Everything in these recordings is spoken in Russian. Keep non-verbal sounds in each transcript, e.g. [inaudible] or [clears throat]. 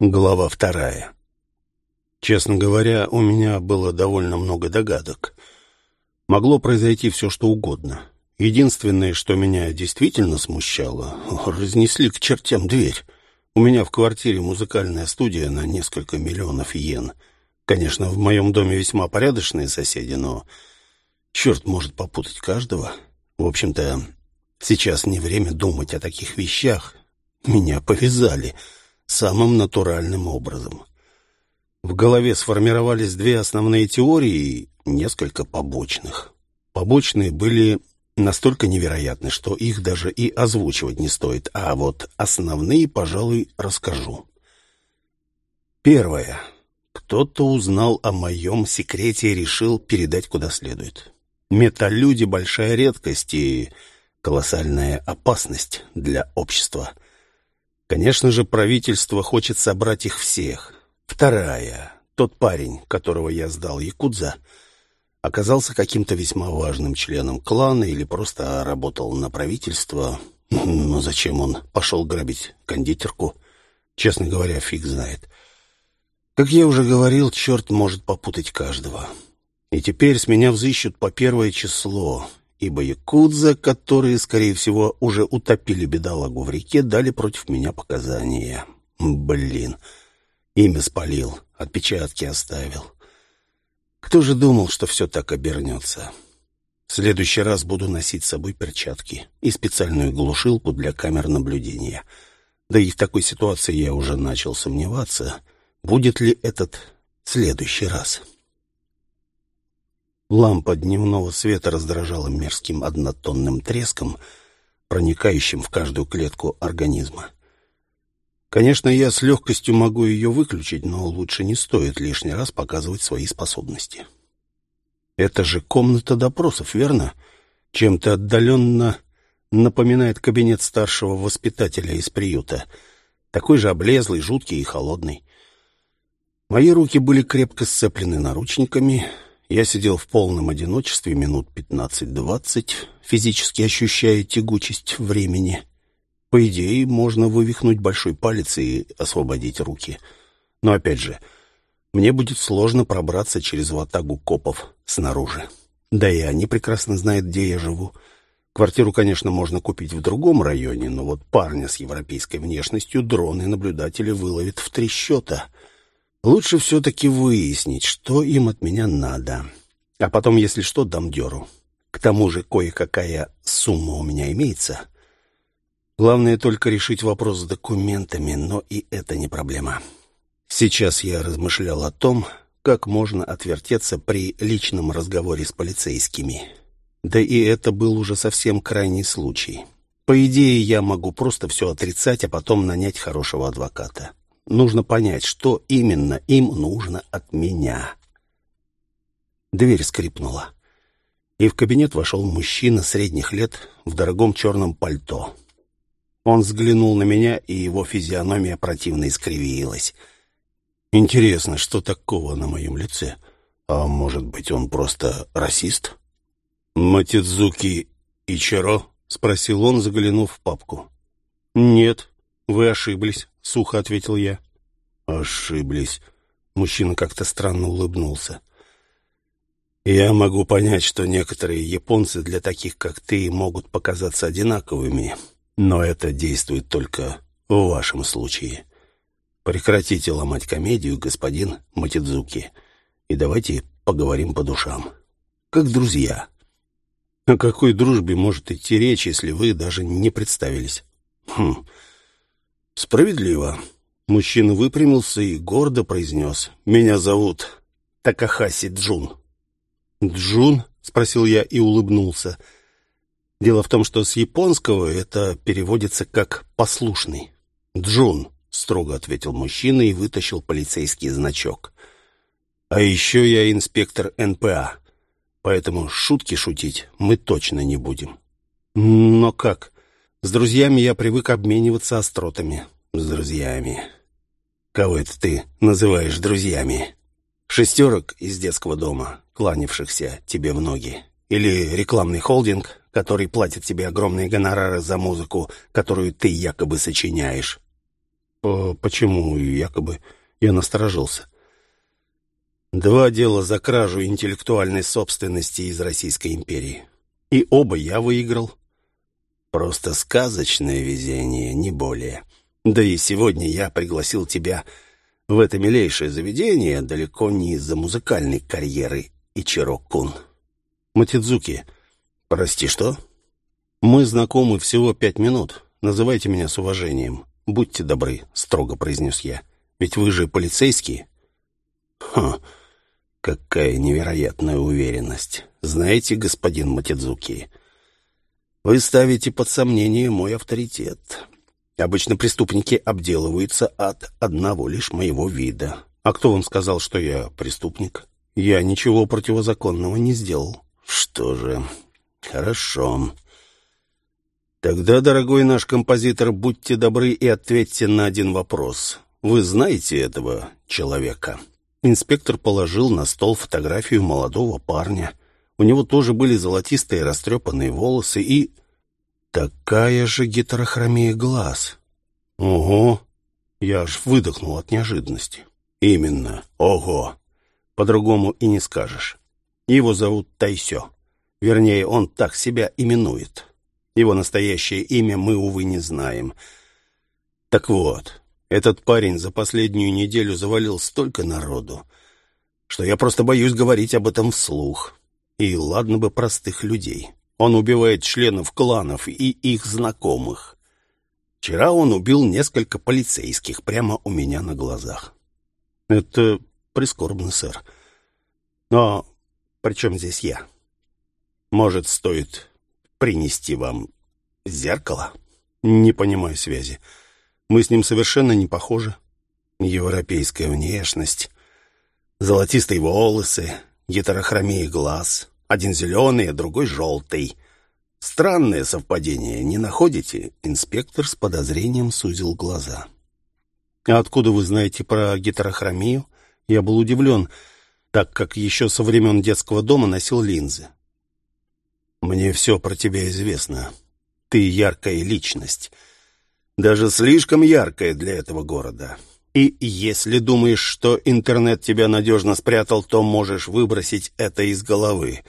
Глава вторая. Честно говоря, у меня было довольно много догадок. Могло произойти все, что угодно. Единственное, что меня действительно смущало, разнесли к чертям дверь. У меня в квартире музыкальная студия на несколько миллионов йен. Конечно, в моем доме весьма порядочные соседи, но черт может попутать каждого. В общем-то, сейчас не время думать о таких вещах. Меня повязали — самым натуральным образом. В голове сформировались две основные теории и несколько побочных. Побочные были настолько невероятны, что их даже и озвучивать не стоит, а вот основные, пожалуй, расскажу. Первое. Кто-то узнал о моем секрете и решил передать куда следует. Металлюди — большая редкость и колоссальная опасность для общества — Конечно же, правительство хочет собрать их всех. Вторая. Тот парень, которого я сдал Якудза, оказался каким-то весьма важным членом клана или просто работал на правительство. [laughs] Но зачем он пошел грабить кондитерку? Честно говоря, фиг знает. Как я уже говорил, черт может попутать каждого. И теперь с меня взыщут по первое число ибо якудза, которые, скорее всего, уже утопили бедолагу в реке, дали против меня показания. Блин, имя спалил, отпечатки оставил. Кто же думал, что все так обернется? В следующий раз буду носить с собой перчатки и специальную глушилку для камер наблюдения. Да и в такой ситуации я уже начал сомневаться, будет ли этот следующий раз». Лампа дневного света раздражала мерзким однотонным треском, проникающим в каждую клетку организма. Конечно, я с легкостью могу ее выключить, но лучше не стоит лишний раз показывать свои способности. Это же комната допросов, верно? Чем-то отдаленно напоминает кабинет старшего воспитателя из приюта. Такой же облезлый, жуткий и холодный. Мои руки были крепко сцеплены наручниками — я сидел в полном одиночестве минут пятнадцать-двадцать, физически ощущая тягучесть времени. По идее, можно вывихнуть большой палец и освободить руки. Но опять же, мне будет сложно пробраться через ватагу копов снаружи. Да и они прекрасно знают, где я живу. Квартиру, конечно, можно купить в другом районе, но вот парня с европейской внешностью дроны-наблюдатели выловят в три счета — Лучше все-таки выяснить, что им от меня надо. А потом, если что, дам дёру. К тому же кое-какая сумма у меня имеется. Главное только решить вопрос с документами, но и это не проблема. Сейчас я размышлял о том, как можно отвертеться при личном разговоре с полицейскими. Да и это был уже совсем крайний случай. По идее, я могу просто все отрицать, а потом нанять хорошего адвоката. Нужно понять, что именно им нужно от меня. Дверь скрипнула, и в кабинет вошел мужчина средних лет в дорогом черном пальто. Он взглянул на меня, и его физиономия противно искривилась. Интересно, что такого на моем лице? А может быть, он просто расист? «Матидзуки Ичиро?» — спросил он, заглянув в папку. «Нет, вы ошиблись сухо ответил я. Ошиблись. Мужчина как-то странно улыбнулся. Я могу понять, что некоторые японцы для таких, как ты, могут показаться одинаковыми, но это действует только в вашем случае. Прекратите ломать комедию, господин Матидзуки, и давайте поговорим по душам. Как друзья. О какой дружбе может идти речь, если вы даже не представились? Хм, «Справедливо». Мужчина выпрямился и гордо произнес. «Меня зовут Такахаси Джун». «Джун?» — спросил я и улыбнулся. Дело в том, что с японского это переводится как «послушный». «Джун», — строго ответил мужчина и вытащил полицейский значок. «А еще я инспектор НПА, поэтому шутки шутить мы точно не будем». «Но как?» С друзьями я привык обмениваться остротами. С друзьями. Кого это ты называешь друзьями? Шестерок из детского дома, кланявшихся тебе в ноги. Или рекламный холдинг, который платит тебе огромные гонорары за музыку, которую ты якобы сочиняешь. Почему якобы? Я насторожился. Два дела за кражу интеллектуальной собственности из Российской империи. И оба я выиграл. Просто сказочное везение, не более. Да и сегодня я пригласил тебя в это милейшее заведение далеко не из-за музыкальной карьеры Ичиро-кун. Матидзуки, прости, что? Мы знакомы всего пять минут. Называйте меня с уважением. Будьте добры, строго произнес я. Ведь вы же полицейский. Ха, какая невероятная уверенность. Знаете, господин Матидзуки, вы ставите под сомнение мой авторитет. Обычно преступники обделываются от одного лишь моего вида. А кто вам сказал, что я преступник? Я ничего противозаконного не сделал. Что же, хорошо. Тогда, дорогой наш композитор, будьте добры и ответьте на один вопрос. Вы знаете этого человека? Инспектор положил на стол фотографию молодого парня. У него тоже были золотистые растрепанные волосы и Такая же гетерохромия глаз. Ого! Я аж выдохнул от неожиданности. Именно, ого! По-другому и не скажешь. Его зовут Тайсё. Вернее, он так себя именует. Его настоящее имя мы, увы, не знаем. Так вот, этот парень за последнюю неделю завалил столько народу, что я просто боюсь говорить об этом вслух. И ладно бы простых людей. Он убивает членов кланов и их знакомых. Вчера он убил несколько полицейских прямо у меня на глазах. Это прискорбно, сэр. Но при чем здесь я? Может, стоит принести вам зеркало? Не понимаю связи. Мы с ним совершенно не похожи. Европейская внешность, золотистые волосы, гетерохромия глаз, один зеленый, а другой желтый. Странное совпадение, не находите? Инспектор с подозрением сузил глаза. А откуда вы знаете про гетерохромию? Я был удивлен, так как еще со времен детского дома носил линзы. Мне все про тебя известно. Ты яркая личность. Даже слишком яркая для этого города. И если думаешь, что интернет тебя надежно спрятал, то можешь выбросить это из головы.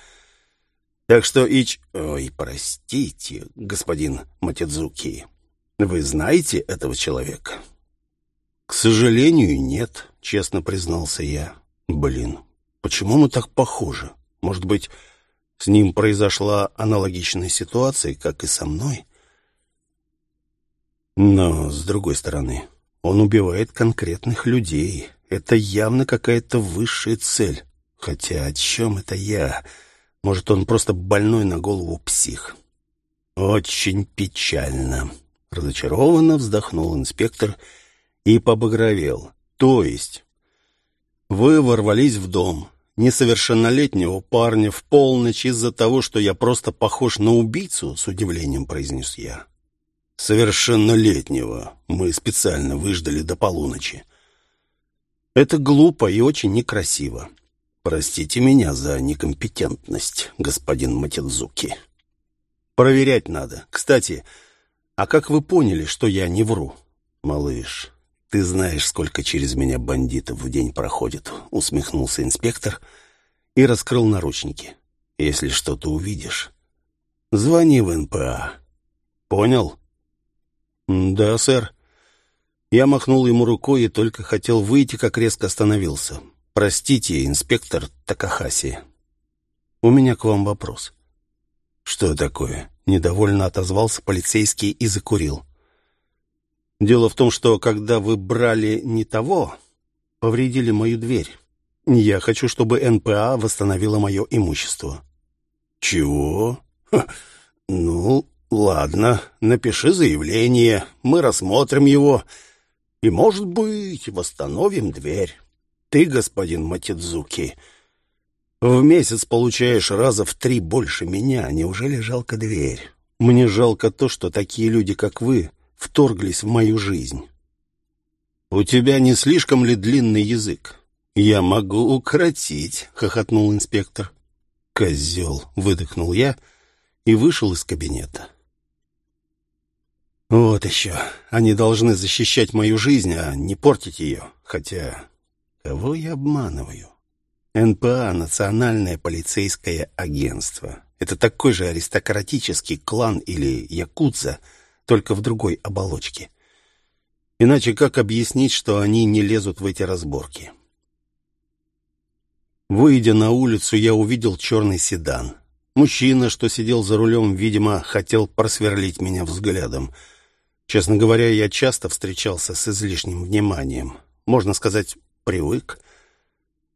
Так что Ич... Ой, простите, господин Матидзуки, вы знаете этого человека? К сожалению, нет, честно признался я. Блин, почему мы так похожи? Может быть, с ним произошла аналогичная ситуация, как и со мной? Но, с другой стороны, он убивает конкретных людей. Это явно какая-то высшая цель. Хотя о чем это я? Может, он просто больной на голову псих? Очень печально. Разочарованно вздохнул инспектор и побагровел. То есть вы ворвались в дом несовершеннолетнего парня в полночь из-за того, что я просто похож на убийцу, с удивлением произнес я совершеннолетнего. Мы специально выждали до полуночи. Это глупо и очень некрасиво. Простите меня за некомпетентность, господин Матидзуки. Проверять надо. Кстати, а как вы поняли, что я не вру? Малыш, ты знаешь, сколько через меня бандитов в день проходит, усмехнулся инспектор и раскрыл наручники. Если что-то увидишь, звони в НПА. Понял? «Да, сэр». Я махнул ему рукой и только хотел выйти, как резко остановился. «Простите, инспектор Такахаси. У меня к вам вопрос». «Что такое?» — недовольно отозвался полицейский и закурил. «Дело в том, что когда вы брали не того, повредили мою дверь. Я хочу, чтобы НПА восстановила мое имущество». «Чего? Ха, ну, «Ладно, напиши заявление, мы рассмотрим его и, может быть, восстановим дверь. Ты, господин Матидзуки, в месяц получаешь раза в три больше меня. Неужели жалко дверь? Мне жалко то, что такие люди, как вы, вторглись в мою жизнь. У тебя не слишком ли длинный язык? Я могу укоротить, хохотнул инспектор. Козел, выдохнул я и вышел из кабинета. Вот еще. Они должны защищать мою жизнь, а не портить ее. Хотя, кого я обманываю? НПА — Национальное полицейское агентство. Это такой же аристократический клан или якудза, только в другой оболочке. Иначе как объяснить, что они не лезут в эти разборки? Выйдя на улицу, я увидел черный седан. Мужчина, что сидел за рулем, видимо, хотел просверлить меня взглядом. Честно говоря, я часто встречался с излишним вниманием. Можно сказать, привык.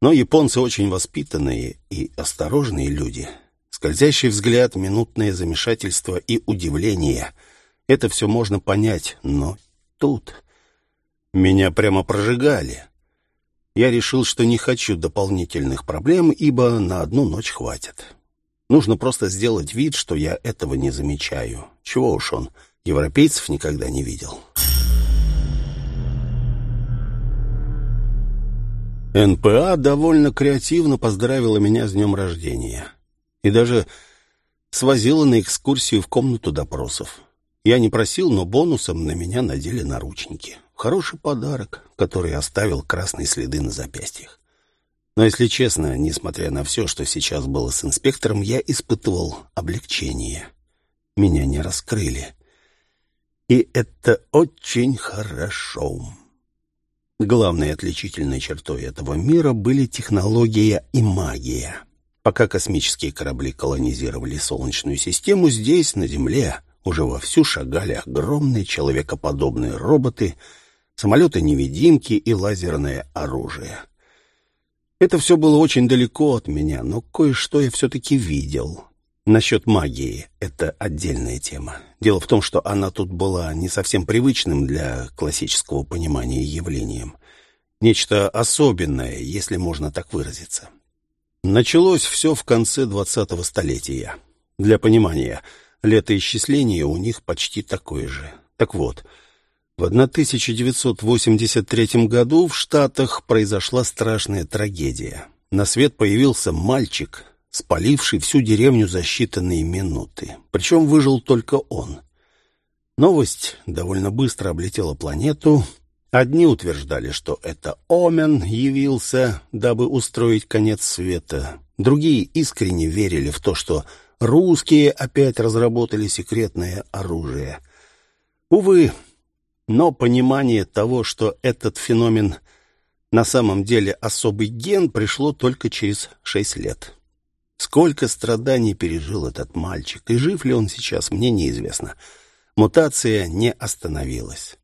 Но японцы очень воспитанные и осторожные люди. Скользящий взгляд, минутное замешательство и удивление — это все можно понять, но тут меня прямо прожигали. Я решил, что не хочу дополнительных проблем, ибо на одну ночь хватит. Нужно просто сделать вид, что я этого не замечаю. Чего уж он, европейцев никогда не видел. НПА довольно креативно поздравила меня с днем рождения. И даже свозила на экскурсию в комнату допросов. Я не просил, но бонусом на меня надели наручники. Хороший подарок, который оставил красные следы на запястьях. Но, если честно, несмотря на все, что сейчас было с инспектором, я испытывал облегчение. Меня не раскрыли. И это очень хорошо. Главной отличительной чертой этого мира были технология и магия. Пока космические корабли колонизировали Солнечную систему, здесь, на Земле, уже вовсю шагали огромные человекоподобные роботы — самолеты-невидимки и лазерное оружие. Это все было очень далеко от меня, но кое-что я все-таки видел. Насчет магии — это отдельная тема. Дело в том, что она тут была не совсем привычным для классического понимания явлением. Нечто особенное, если можно так выразиться. Началось все в конце двадцатого столетия. Для понимания, летоисчисление у них почти такое же. Так вот — в 1983 году в Штатах произошла страшная трагедия. На свет появился мальчик, спаливший всю деревню за считанные минуты. Причем выжил только он. Новость довольно быстро облетела планету. Одни утверждали, что это Омен явился, дабы устроить конец света. Другие искренне верили в то, что русские опять разработали секретное оружие. Увы, но понимание того, что этот феномен на самом деле особый ген, пришло только через шесть лет. Сколько страданий пережил этот мальчик, и жив ли он сейчас, мне неизвестно. Мутация не остановилась.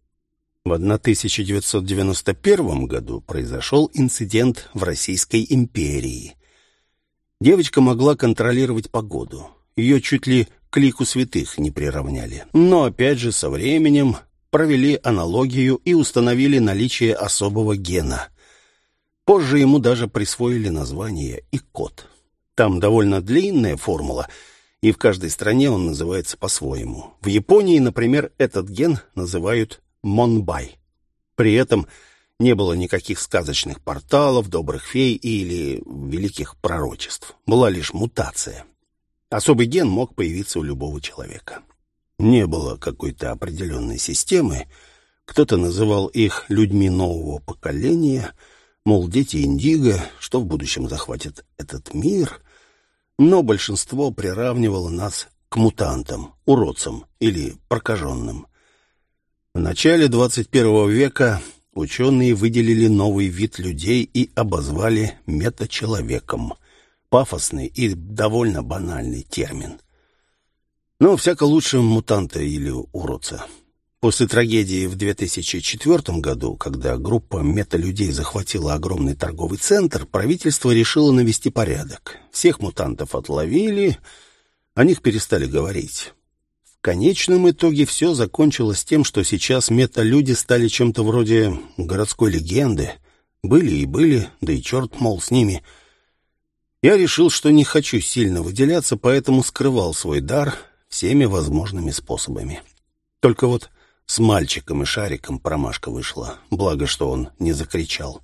В 1991 году произошел инцидент в Российской империи. Девочка могла контролировать погоду. Ее чуть ли к лику святых не приравняли. Но опять же со временем провели аналогию и установили наличие особого гена. Позже ему даже присвоили название и код. Там довольно длинная формула, и в каждой стране он называется по-своему. В Японии, например, этот ген называют Монбай. При этом не было никаких сказочных порталов, добрых фей или великих пророчеств. Была лишь мутация. Особый ген мог появиться у любого человека. Не было какой-то определенной системы. Кто-то называл их людьми нового поколения, мол, дети Индиго, что в будущем захватят этот мир. Но большинство приравнивало нас к мутантам, уродцам или прокаженным. В начале 21 века ученые выделили новый вид людей и обозвали метачеловеком. Пафосный и довольно банальный термин — но всяко лучше мутанта или уродца. После трагедии в 2004 году, когда группа металюдей захватила огромный торговый центр, правительство решило навести порядок. Всех мутантов отловили, о них перестали говорить. В конечном итоге все закончилось тем, что сейчас металюди стали чем-то вроде городской легенды. Были и были, да и черт, мол, с ними. Я решил, что не хочу сильно выделяться, поэтому скрывал свой дар — всеми возможными способами. Только вот с мальчиком и шариком промашка вышла, благо, что он не закричал.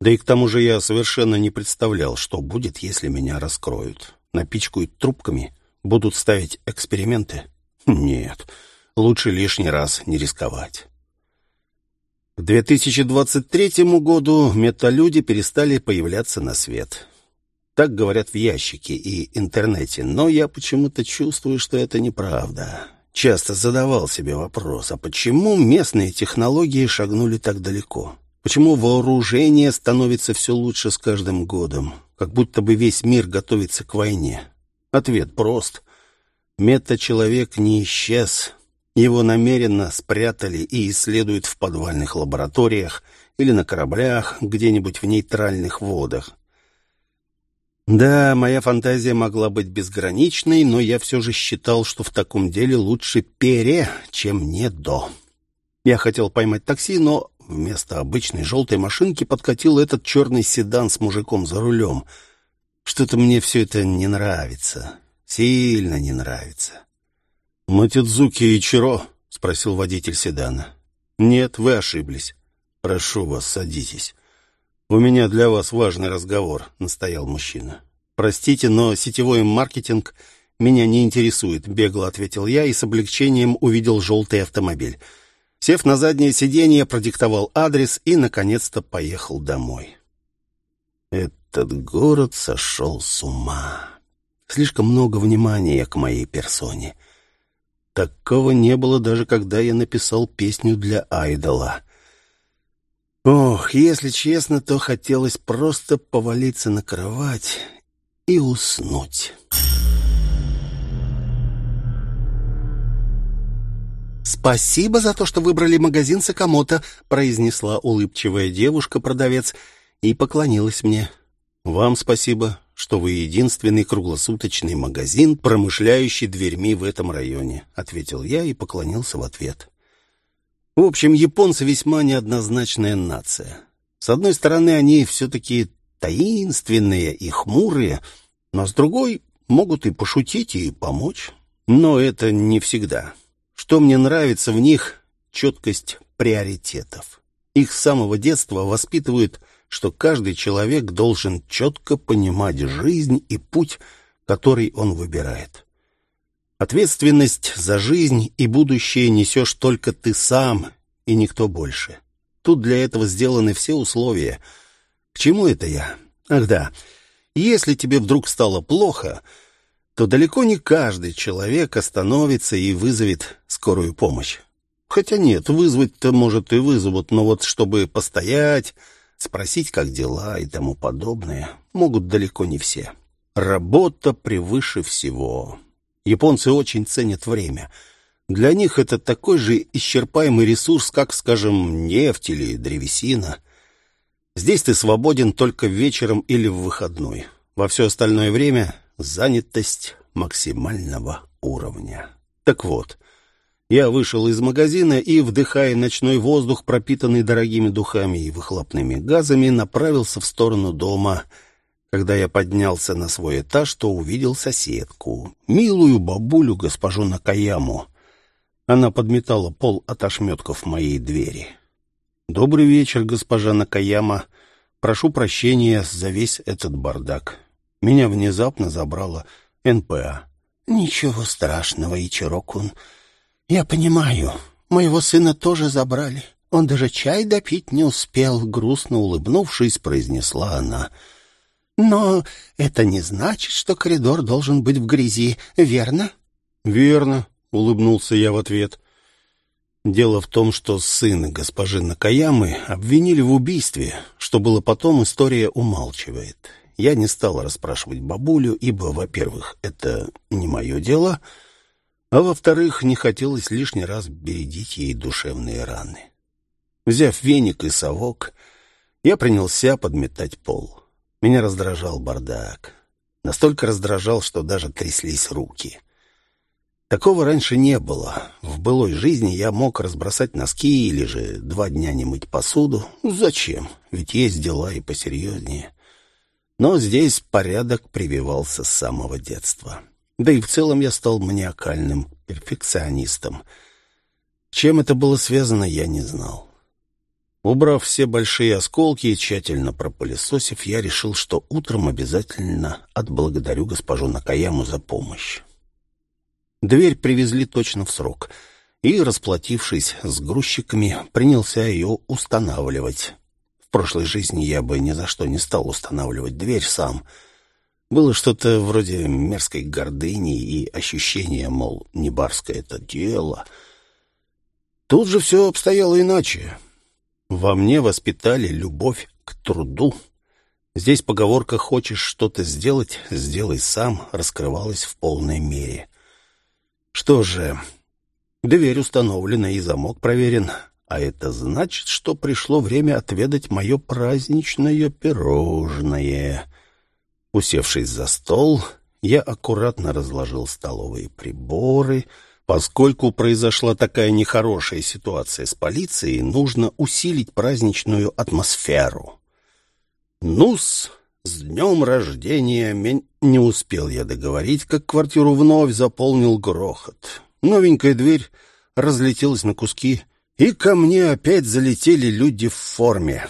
Да и к тому же я совершенно не представлял, что будет, если меня раскроют. Напичкают трубками, будут ставить эксперименты. Нет, Лучше лишний раз не рисковать. К 2023 году металюди перестали появляться на свет. Так говорят в ящике и интернете, но я почему-то чувствую, что это неправда. Часто задавал себе вопрос, а почему местные технологии шагнули так далеко? Почему вооружение становится все лучше с каждым годом? Как будто бы весь мир готовится к войне. Ответ прост. Мета-человек не исчез, его намеренно спрятали и исследуют в подвальных лабораториях или на кораблях где-нибудь в нейтральных водах. Да, моя фантазия могла быть безграничной, но я все же считал, что в таком деле лучше пере, чем не до. Я хотел поймать такси, но вместо обычной желтой машинки подкатил этот черный седан с мужиком за рулем. Что-то мне все это не нравится. Сильно не нравится. «Матидзуки Ичиро?» — спросил водитель седана. «Нет, вы ошиблись. Прошу вас, садитесь. У меня для вас важный разговор», — настоял мужчина. «Простите, но сетевой маркетинг меня не интересует», — бегло ответил я и с облегчением увидел желтый автомобиль. Сев на заднее сиденье, продиктовал адрес и, наконец-то, поехал домой. Этот город сошел с ума. Слишком много внимания к моей персоне — Такого не было даже когда я написал песню для айдола. Ох, если честно, то хотелось просто повалиться на кровать и уснуть. «Спасибо за то, что выбрали магазин Сакамото», произнесла улыбчивая девушка-продавец и поклонилась мне. «Вам спасибо что вы единственный круглосуточный магазин, промышляющий дверьми в этом районе», — ответил я и поклонился в ответ. В общем, японцы весьма неоднозначная нация. С одной стороны, они все-таки таинственные и хмурые, но с другой могут и пошутить, и помочь. Но это не всегда. Что мне нравится в них — четкость приоритетов. Их с самого детства воспитывают что каждый человек должен четко понимать жизнь и путь, который он выбирает. Ответственность за жизнь и будущее несешь только ты сам и никто больше. Тут для этого сделаны все условия. К чему это я? Ах да, если тебе вдруг стало плохо, то далеко не каждый человек остановится и вызовет скорую помощь. Хотя нет, вызвать-то, может, и вызовут, но вот чтобы постоять, Спросить, как дела и тому подобное, могут далеко не все. Работа превыше всего. Японцы очень ценят время. Для них это такой же исчерпаемый ресурс, как, скажем, нефть или древесина. Здесь ты свободен только вечером или в выходной. Во все остальное время занятость максимального уровня. Так вот, я вышел из магазина и, вдыхая ночной воздух, пропитанный дорогими духами и выхлопными газами, направился в сторону дома. Когда я поднялся на свой этаж, то увидел соседку, милую бабулю госпожу Накаяму. Она подметала пол от ошметков моей двери. «Добрый вечер, госпожа Накаяма. Прошу прощения за весь этот бардак. Меня внезапно забрала НПА». «Ничего страшного, Ичирокун. «Я понимаю. Моего сына тоже забрали. Он даже чай допить не успел», — грустно улыбнувшись, произнесла она. «Но это не значит, что коридор должен быть в грязи, верно?» «Верно», — улыбнулся я в ответ. Дело в том, что сына госпожи Накаямы обвинили в убийстве, что было потом, история умалчивает. Я не стал расспрашивать бабулю, ибо, во-первых, это не мое дело — а во-вторых, не хотелось лишний раз бередить ей душевные раны. Взяв веник и совок, я принялся подметать пол. Меня раздражал бардак. Настолько раздражал, что даже тряслись руки. Такого раньше не было. В былой жизни я мог разбросать носки или же два дня не мыть посуду. Зачем? Ведь есть дела и посерьезнее. Но здесь порядок прививался с самого детства. Да и в целом я стал маниакальным перфекционистом. Чем это было связано, я не знал. Убрав все большие осколки и тщательно пропылесосив, я решил, что утром обязательно отблагодарю госпожу Накаяму за помощь. Дверь привезли точно в срок, и, расплатившись с грузчиками, принялся ее устанавливать. В прошлой жизни я бы ни за что не стал устанавливать дверь сам. Было что-то вроде мерзкой гордыни и ощущения, мол, не барское это дело. Тут же все обстояло иначе. Во мне воспитали любовь к труду. Здесь поговорка «хочешь что-то сделать, сделай сам» раскрывалась в полной мере. Что же, дверь установлена и замок проверен, а это значит, что пришло время отведать мое праздничное пирожное. Усевшись за стол, я аккуратно разложил столовые приборы — Поскольку произошла такая нехорошая ситуация с полицией, нужно усилить праздничную атмосферу. Ну-с, с днем рождения не успел я договорить, как квартиру вновь заполнил грохот. Новенькая дверь разлетелась на куски, и ко мне опять залетели люди в форме.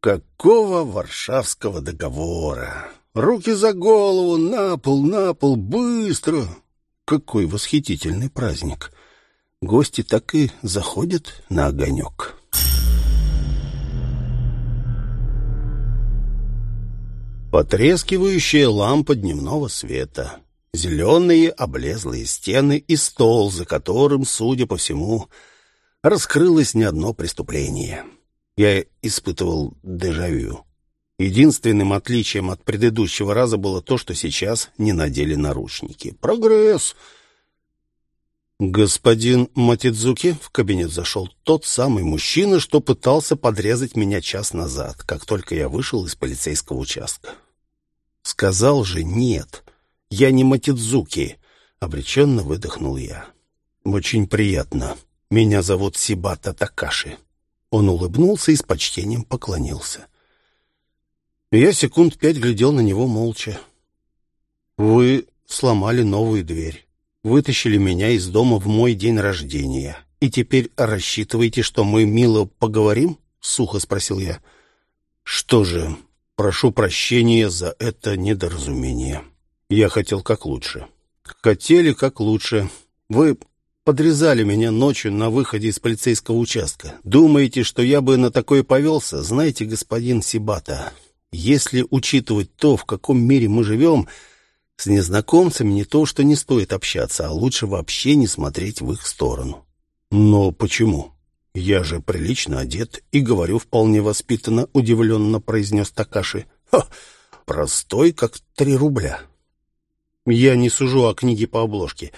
Какого Варшавского договора? Руки за голову, на пол, на пол, быстро! Какой восхитительный праздник! Гости так и заходят на огонек. Потрескивающая лампа дневного света, зеленые облезлые стены и стол, за которым, судя по всему, раскрылось не одно преступление. Я испытывал дежавю. Единственным отличием от предыдущего раза было то, что сейчас не надели наручники. Прогресс! Господин Матидзуки в кабинет зашел тот самый мужчина, что пытался подрезать меня час назад, как только я вышел из полицейского участка. Сказал же нет, я не Матидзуки, обреченно выдохнул я. Очень приятно. Меня зовут Сибата Такаши. Он улыбнулся и с почтением поклонился. Я секунд пять глядел на него молча. «Вы сломали новую дверь, вытащили меня из дома в мой день рождения, и теперь рассчитываете, что мы мило поговорим?» — сухо спросил я. «Что же, прошу прощения за это недоразумение. Я хотел как лучше». «Хотели как лучше. Вы подрезали меня ночью на выходе из полицейского участка. Думаете, что я бы на такое повелся? Знаете, господин Сибата, если учитывать то, в каком мире мы живем, с незнакомцами не то, что не стоит общаться, а лучше вообще не смотреть в их сторону. Но почему? Я же прилично одет и говорю вполне воспитанно, удивленно произнес Такаши. Ха, простой, как три рубля. Я не сужу о книге по обложке.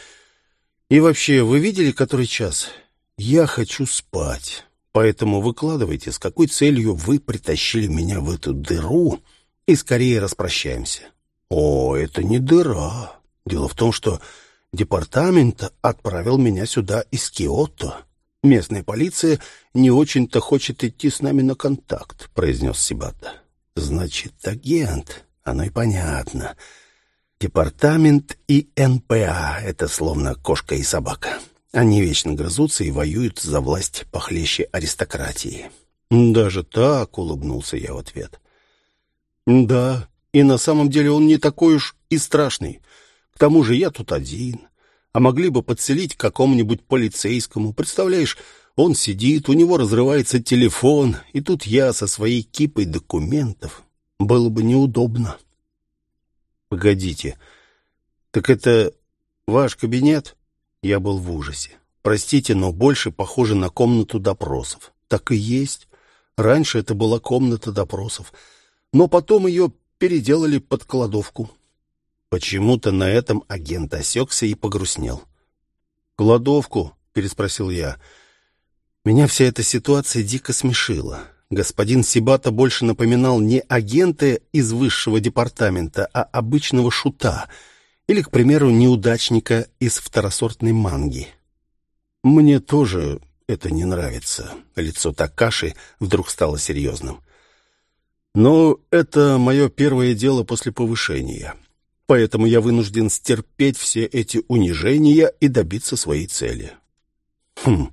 И вообще, вы видели, который час? Я хочу спать. Поэтому выкладывайте, с какой целью вы притащили меня в эту дыру, и скорее распрощаемся. О, это не дыра. Дело в том, что департамент отправил меня сюда из Киото. Местная полиция не очень-то хочет идти с нами на контакт, произнес Сибата. Значит, агент. Оно и понятно. Департамент и НПА — это словно кошка и собака. Они вечно грызутся и воюют за власть похлеще аристократии. «Даже так?» — улыбнулся я в ответ. «Да, и на самом деле он не такой уж и страшный. К тому же я тут один, а могли бы подселить к какому-нибудь полицейскому. Представляешь, он сидит, у него разрывается телефон, и тут я со своей кипой документов. Было бы неудобно». «Погодите, так это ваш кабинет?» Я был в ужасе. Простите, но больше похоже на комнату допросов. Так и есть. Раньше это была комната допросов, но потом ее переделали под кладовку. Почему-то на этом агент осекся и погрустнел. «Кладовку?» — переспросил я. Меня вся эта ситуация дико смешила. Господин Сибата больше напоминал не агента из высшего департамента, а обычного шута — или, к примеру, неудачника из второсортной манги. Мне тоже это не нравится. Лицо Такаши вдруг стало серьезным. Но это мое первое дело после повышения. Поэтому я вынужден стерпеть все эти унижения и добиться своей цели. Хм,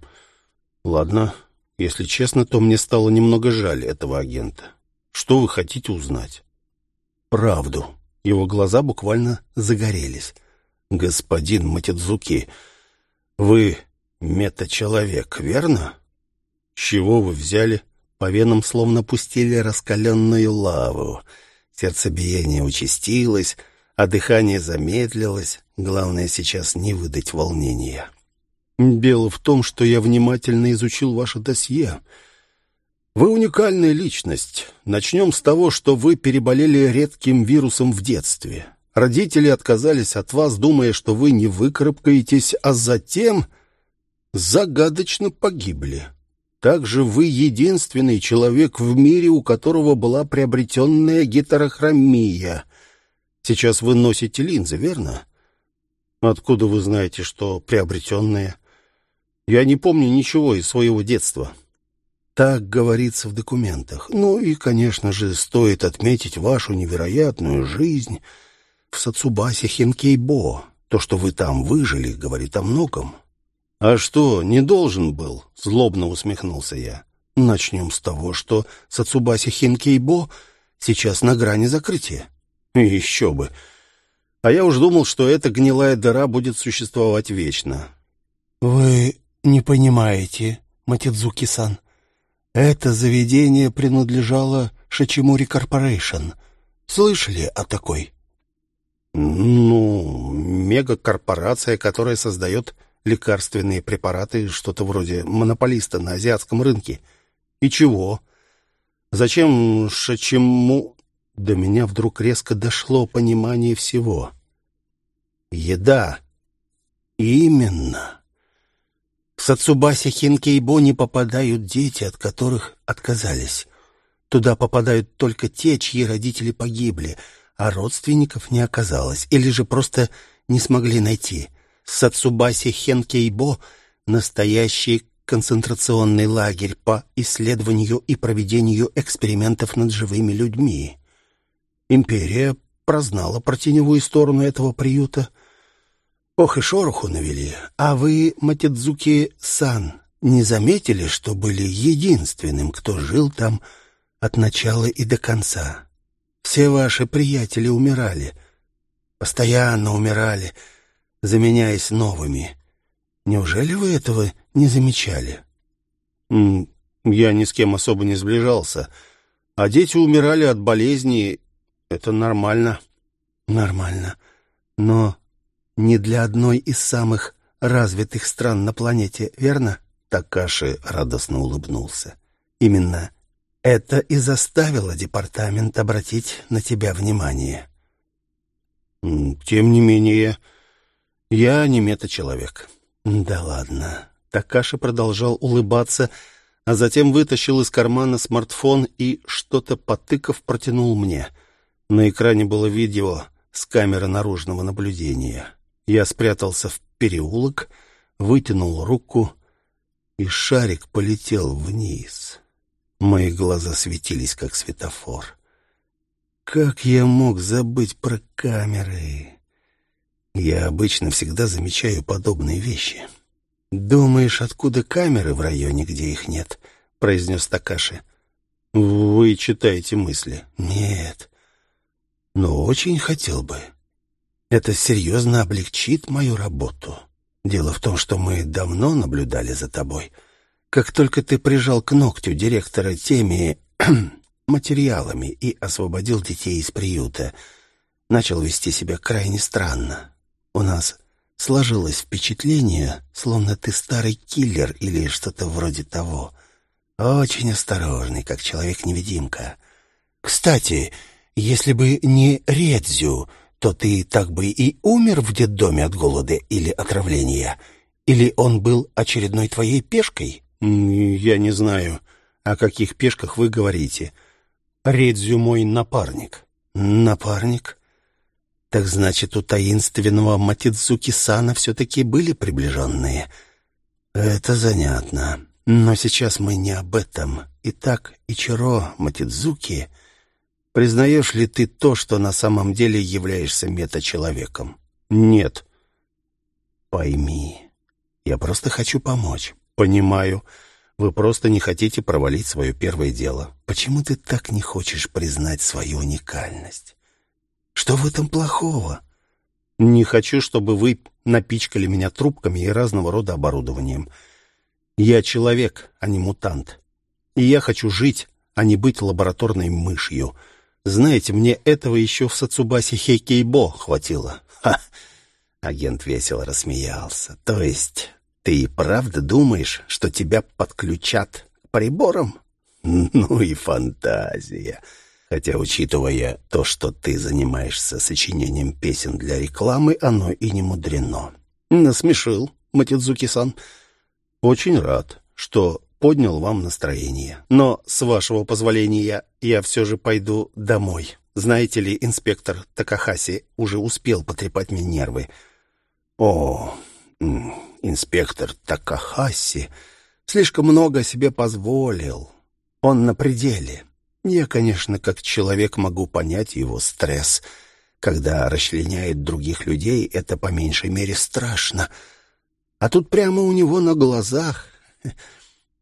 ладно. Если честно, то мне стало немного жаль этого агента. Что вы хотите узнать? Правду. Его глаза буквально загорелись. «Господин Матидзуки, вы Мета-человек, верно? С чего вы взяли? По венам словно пустили раскаленную лаву. Сердцебиение участилось, а дыхание замедлилось. Главное сейчас не выдать волнения. Дело в том, что я внимательно изучил ваше досье. Вы уникальная личность. Начнем с того, что вы переболели редким вирусом в детстве. Родители отказались от вас, думая, что вы не выкарабкаетесь, а затем загадочно погибли. Также вы единственный человек в мире, у которого была приобретенная гетерохромия. Сейчас вы носите линзы, верно? Откуда вы знаете, что приобретенная? Я не помню ничего из своего детства. Так говорится в документах. Ну и, конечно же, стоит отметить вашу невероятную жизнь в Сацубасе Хенкейбо. То, что вы там выжили, говорит о многом. «А что, не должен был?» — злобно усмехнулся я. «Начнем с того, что Сацубаси Хинкейбо сейчас на грани закрытия». «Еще бы! А я уж думал, что эта гнилая дыра будет существовать вечно». «Вы не понимаете, Матидзуки-сан. Это заведение принадлежало Шачимури Корпорейшн. Слышали о такой?» «Ну, мегакорпорация, которая создает лекарственные препараты, что-то вроде монополиста на азиатском рынке. И чего? Зачем Шачему... До меня вдруг резко дошло понимание всего. Еда. Именно. В Сацубасе Хинкейбо не попадают дети, от которых отказались. Туда попадают только те, чьи родители погибли, а родственников не оказалось, или же просто не смогли найти. Сацубаси Хенкейбо — настоящий концентрационный лагерь по исследованию и проведению экспериментов над живыми людьми. Империя прознала про теневую сторону этого приюта. Ох и шороху навели. А вы, Матидзуки-сан, не заметили, что были единственным, кто жил там от начала и до конца? Все ваши приятели умирали. Постоянно умирали — заменяясь новыми. Неужели вы этого не замечали? Я ни с кем особо не сближался. А дети умирали от болезни. Это нормально. Нормально. Но не для одной из самых развитых стран на планете, верно? Такаши радостно улыбнулся. Именно это и заставило департамент обратить на тебя внимание. Тем не менее, я не мета-человек. Да ладно. Такаши продолжал улыбаться, а затем вытащил из кармана смартфон и, что-то потыкав, протянул мне. На экране было видео с камеры наружного наблюдения. Я спрятался в переулок, вытянул руку, и шарик полетел вниз. Мои глаза светились, как светофор. Как я мог забыть про камеры? Я обычно всегда замечаю подобные вещи. «Думаешь, откуда камеры в районе, где их нет?» — произнес Такаши. «Вы читаете мысли?» «Нет, но очень хотел бы. Это серьезно облегчит мою работу. Дело в том, что мы давно наблюдали за тобой. Как только ты прижал к ногтю директора теми [clears throat] материалами и освободил детей из приюта, начал вести себя крайне странно. У нас сложилось впечатление, словно ты старый киллер или что-то вроде того. Очень осторожный, как человек-невидимка. Кстати, если бы не Редзю, то ты так бы и умер в детдоме от голода или отравления. Или он был очередной твоей пешкой? Я не знаю, о каких пешках вы говорите. Редзю мой напарник. Напарник? Так значит, у таинственного Матидзуки-сана все-таки были приближенные. Это занятно. Но сейчас мы не об этом. Итак, Ичиро Матидзуки, признаешь ли ты то, что на самом деле являешься мета-человеком? Нет. Пойми, я просто хочу помочь. Понимаю. Вы просто не хотите провалить свое первое дело. Почему ты так не хочешь признать свою уникальность? Что в этом плохого? Не хочу, чтобы вы напичкали меня трубками и разного рода оборудованием. Я человек, а не мутант. И я хочу жить, а не быть лабораторной мышью. Знаете, мне этого еще в Сацубасе Хейкейбо хватило. Ха! Агент весело рассмеялся. То есть ты и правда думаешь, что тебя подключат к приборам? Ну и фантазия. Хотя, учитывая то, что ты занимаешься сочинением песен для рекламы, оно и не мудрено. Насмешил, Матидзуки-сан. Очень рад, что поднял вам настроение. Но, с вашего позволения, я все же пойду домой. Знаете ли, инспектор Такахаси уже успел потрепать мне нервы. О, инспектор Такахаси слишком много себе позволил. Он на пределе. Я, конечно, как человек могу понять его стресс. Когда расчленяет других людей, это по меньшей мере страшно. А тут прямо у него на глазах...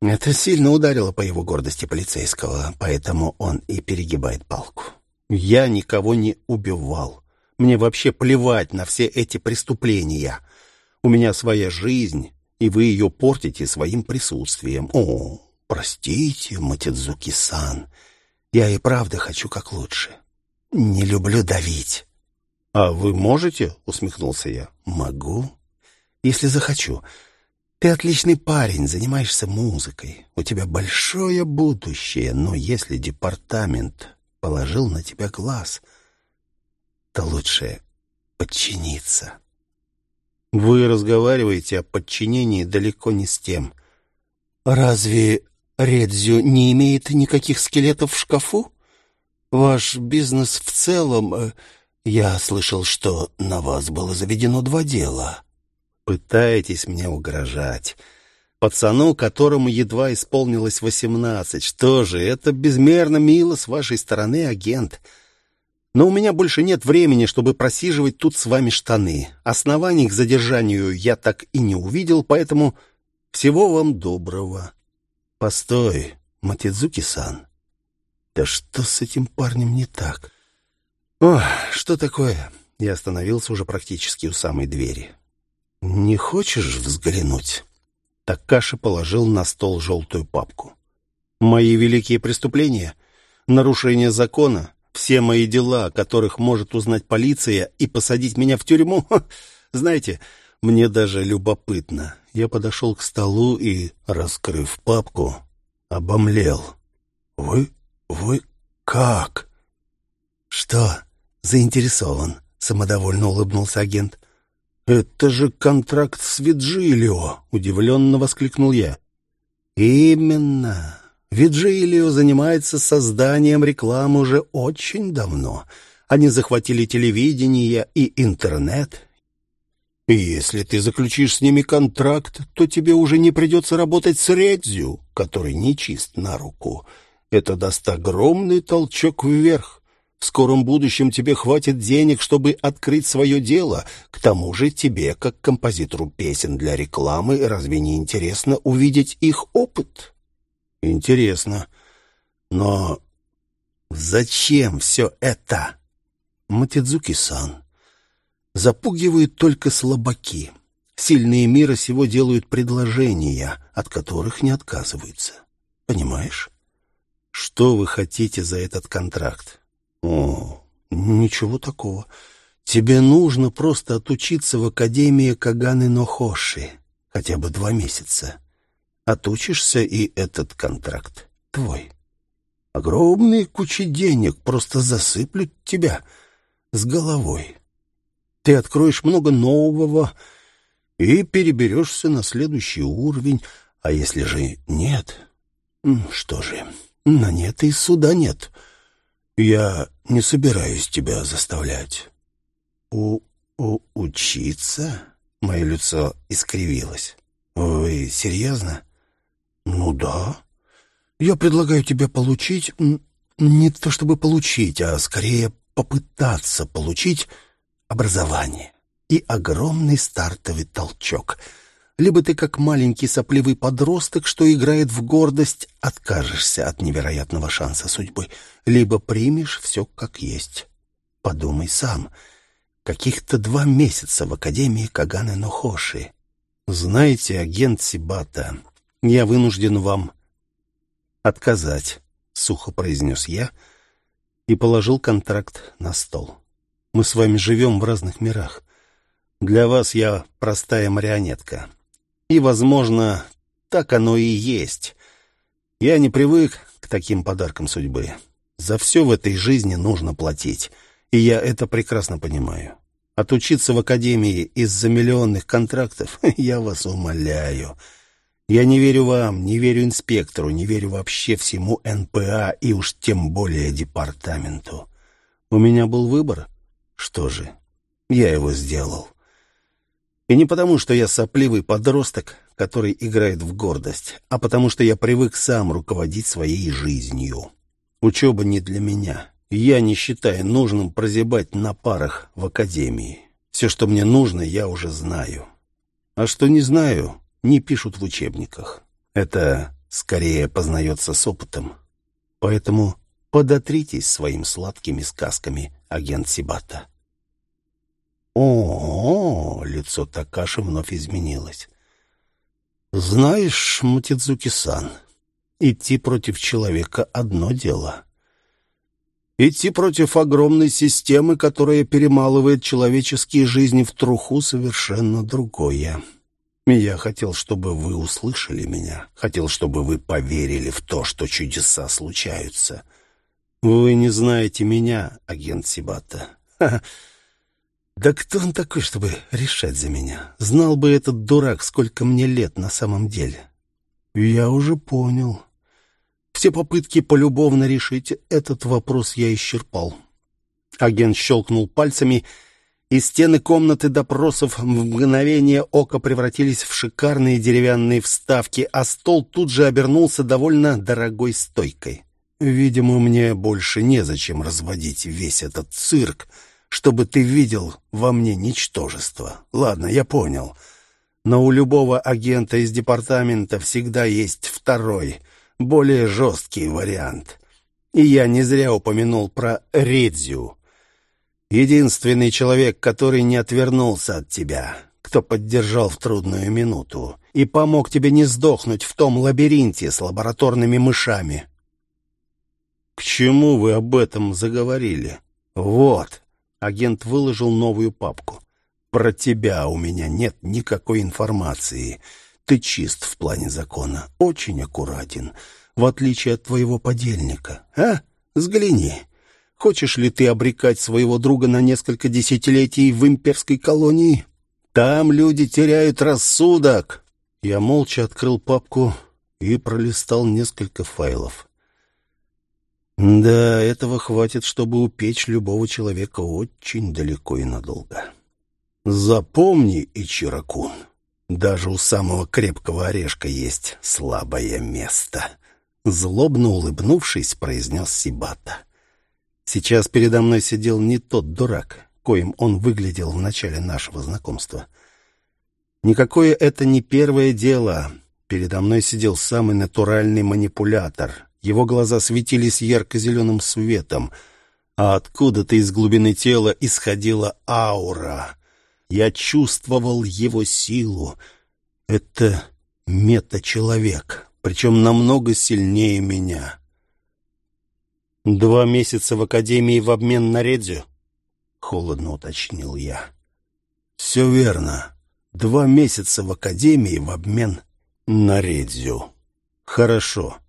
Это сильно ударило по его гордости полицейского, поэтому он и перегибает палку. Я никого не убивал. Мне вообще плевать на все эти преступления. У меня своя жизнь, и вы ее портите своим присутствием. О, простите, Матидзуки-сан, я и правда хочу как лучше. Не люблю давить. А вы можете? Усмехнулся я. Могу, если захочу. Ты отличный парень, занимаешься музыкой. У тебя большое будущее, но если департамент положил на тебя глаз, то лучше подчиниться. Вы разговариваете о подчинении далеко не с тем. Разве Редзю не имеет никаких скелетов в шкафу? Ваш бизнес в целом... Э, я слышал, что на вас было заведено два дела. Пытаетесь мне угрожать. Пацану, которому едва исполнилось восемнадцать. Что же, это безмерно мило с вашей стороны, агент. Но у меня больше нет времени, чтобы просиживать тут с вами штаны. Оснований к задержанию я так и не увидел, поэтому всего вам доброго. Постой, Матидзуки-сан. Да что с этим парнем не так? О, что такое? Я остановился уже практически у самой двери. Не хочешь взглянуть? Такаши положил на стол желтую папку. Мои великие преступления, нарушение закона, все мои дела, о которых может узнать полиция и посадить меня в тюрьму. [laughs] Знаете, мне даже любопытно. Я подошел к столу и, раскрыв папку, обомлел. «Вы... вы как?» «Что, заинтересован?» — самодовольно улыбнулся агент. «Это же контракт с Виджилио!» — удивленно воскликнул я. «Именно. Виджилио занимается созданием рекламы уже очень давно. Они захватили телевидение и интернет, если ты заключишь с ними контракт, то тебе уже не придется работать с Редзю, который не чист на руку. Это даст огромный толчок вверх. В скором будущем тебе хватит денег, чтобы открыть свое дело. К тому же тебе, как композитору песен для рекламы, разве не интересно увидеть их опыт? Интересно. Но зачем все это? Матидзуки-сан, запугивают только слабаки. Сильные мира сего делают предложения, от которых не отказываются. Понимаешь? Что вы хотите за этот контракт? О, ничего такого. Тебе нужно просто отучиться в Академии Каганы Нохоши. Хотя бы два месяца. Отучишься, и этот контракт твой. Огромные кучи денег просто засыплют тебя с головой. Ты откроешь много нового и переберешься на следующий уровень. А если же нет, что же, на нет и суда нет. Я не собираюсь тебя заставлять. У, у учиться? Мое лицо искривилось. Вы серьезно? Ну да. Я предлагаю тебе получить... Не то чтобы получить, а скорее попытаться получить образование и огромный стартовый толчок. Либо ты, как маленький сопливый подросток, что играет в гордость, откажешься от невероятного шанса судьбы, либо примешь все как есть. Подумай сам, Каких-то два месяца в Академии Каганы Нохоши. Знаете, агент Сибата, я вынужден вам отказать, сухо произнес я и положил контракт на стол. Мы с вами живем в разных мирах. Для вас я простая марионетка. И, возможно, так оно и есть. Я не привык к таким подаркам судьбы. За все в этой жизни нужно платить, и я это прекрасно понимаю. Отучиться в академии из-за миллионных контрактов, [laughs] я вас умоляю. Я не верю вам, не верю инспектору, не верю вообще всему НПА и уж тем более департаменту. У меня был выбор. Что же, я его сделал. И не потому, что я сопливый подросток, который играет в гордость, а потому что я привык сам руководить своей жизнью. Учеба не для меня. Я не считаю нужным прозябать на парах в академии. Все, что мне нужно, я уже знаю. А что не знаю, не пишут в учебниках. Это скорее познается с опытом. Поэтому подотритесь своими сладкими сказками, агент Сибата. О, -о, -о лицо Такаши вновь изменилось. Знаешь, Матидзуки-сан, идти против человека — одно дело. Идти против огромной системы, которая перемалывает человеческие жизни в труху, совершенно другое. Я хотел, чтобы вы услышали меня. Хотел, чтобы вы поверили в то, что чудеса случаются. Вы не знаете меня, агент Сибата. Ха -ха. Да кто он такой, чтобы решать за меня? Знал бы этот дурак, сколько мне лет на самом деле. Я уже понял. Все попытки полюбовно решить этот вопрос я исчерпал. Агент щелкнул пальцами, и стены комнаты допросов в мгновение ока превратились в шикарные деревянные вставки, а стол тут же обернулся довольно дорогой стойкой. Видимо, мне больше незачем разводить весь этот цирк, чтобы ты видел во мне ничтожество. Ладно, я понял. Но у любого агента из департамента всегда есть второй, более жесткий вариант. И я не зря упомянул про Редзю. Единственный человек, который не отвернулся от тебя, кто поддержал в трудную минуту и помог тебе не сдохнуть в том лабиринте с лабораторными мышами. К чему вы об этом заговорили? Вот, Агент выложил новую папку. «Про тебя у меня нет никакой информации. Ты чист в плане закона, очень аккуратен, в отличие от твоего подельника. А? Взгляни. Хочешь ли ты обрекать своего друга на несколько десятилетий в имперской колонии? Там люди теряют рассудок». Я молча открыл папку и пролистал несколько файлов. Да, этого хватит, чтобы упечь любого человека очень далеко и надолго. Запомни, Ичиракун, даже у самого крепкого орешка есть слабое место. Злобно улыбнувшись, произнес Сибата. Сейчас передо мной сидел не тот дурак, коим он выглядел в начале нашего знакомства. Никакое это не первое дело. Передо мной сидел самый натуральный манипулятор, его глаза светились ярко-зеленым светом, а откуда-то из глубины тела исходила аура. Я чувствовал его силу. Это мета-человек, причем намного сильнее меня. «Два месяца в Академии в обмен на Редзю?» — холодно уточнил я. «Все верно. Два месяца в Академии в обмен на Редзю. Хорошо.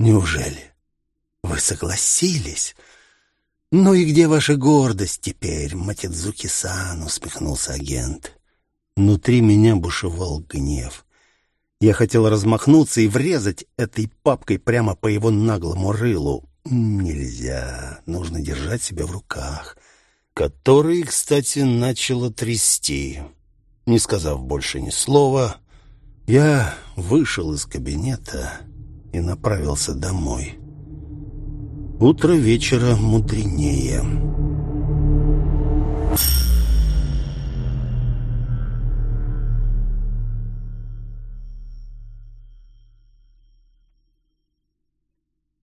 Неужели? Вы согласились? Ну и где ваша гордость теперь, Матидзуки-сан, усмехнулся агент. Внутри меня бушевал гнев. Я хотел размахнуться и врезать этой папкой прямо по его наглому рылу. Нельзя, нужно держать себя в руках. Который, кстати, начало трясти. Не сказав больше ни слова, я вышел из кабинета и направился домой. Утро вечера мудренее.